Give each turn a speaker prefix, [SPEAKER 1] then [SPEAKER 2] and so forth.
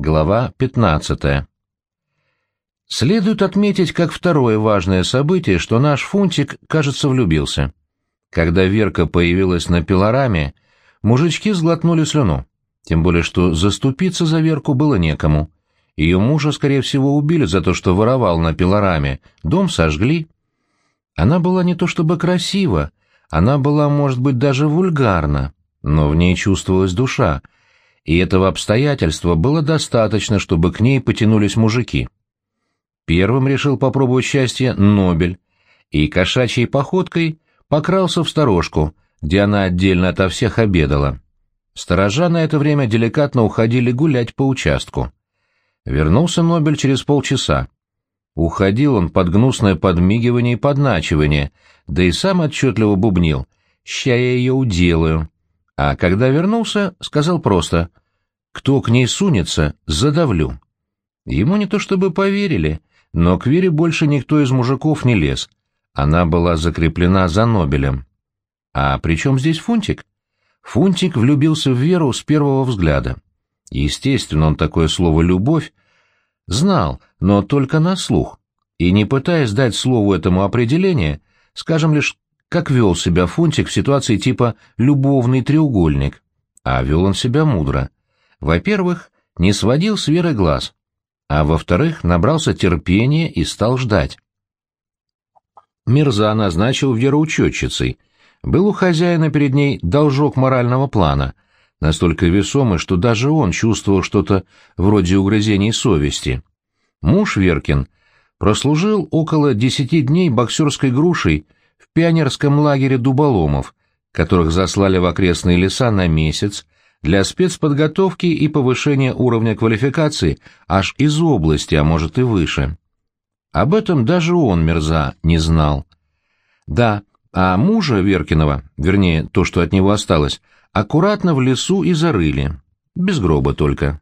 [SPEAKER 1] Глава 15. Следует отметить как второе важное событие, что наш Фунтик, кажется, влюбился. Когда Верка появилась на пилораме, мужички сглотнули слюну, тем более что заступиться за Верку было некому. Ее мужа, скорее всего, убили за то, что воровал на пилораме, дом сожгли. Она была не то чтобы красива, она была, может быть, даже вульгарна, но в ней чувствовалась душа, и этого обстоятельства было достаточно, чтобы к ней потянулись мужики. Первым решил попробовать счастье Нобель, и кошачьей походкой покрался в сторожку, где она отдельно ото всех обедала. Сторожа на это время деликатно уходили гулять по участку. Вернулся Нобель через полчаса. Уходил он под гнусное подмигивание и подначивание, да и сам отчетливо бубнил. «Ща я ее уделаю». А когда вернулся, сказал просто «Кто к ней сунется, задавлю». Ему не то чтобы поверили, но к Вере больше никто из мужиков не лез. Она была закреплена за Нобелем. А при чем здесь Фунтик? Фунтик влюбился в Веру с первого взгляда. Естественно, он такое слово «любовь» знал, но только на слух. И не пытаясь дать слову этому определение, скажем лишь, как вел себя Фунтик в ситуации типа «любовный треугольник». А вел он себя мудро. Во-первых, не сводил с Веры глаз а во-вторых, набрался терпения и стал ждать. Мирза назначил вероучетчицей. Был у хозяина перед ней должок морального плана, настолько весомый, что даже он чувствовал что-то вроде угрызений совести. Муж Веркин прослужил около десяти дней боксерской грушей в пионерском лагере дуболомов, которых заслали в окрестные леса на месяц, для спецподготовки и повышения уровня квалификации аж из области, а может и выше. Об этом даже он, Мерза, не знал. Да, а мужа Веркинова, вернее, то, что от него осталось, аккуратно в лесу и зарыли. Без гроба только.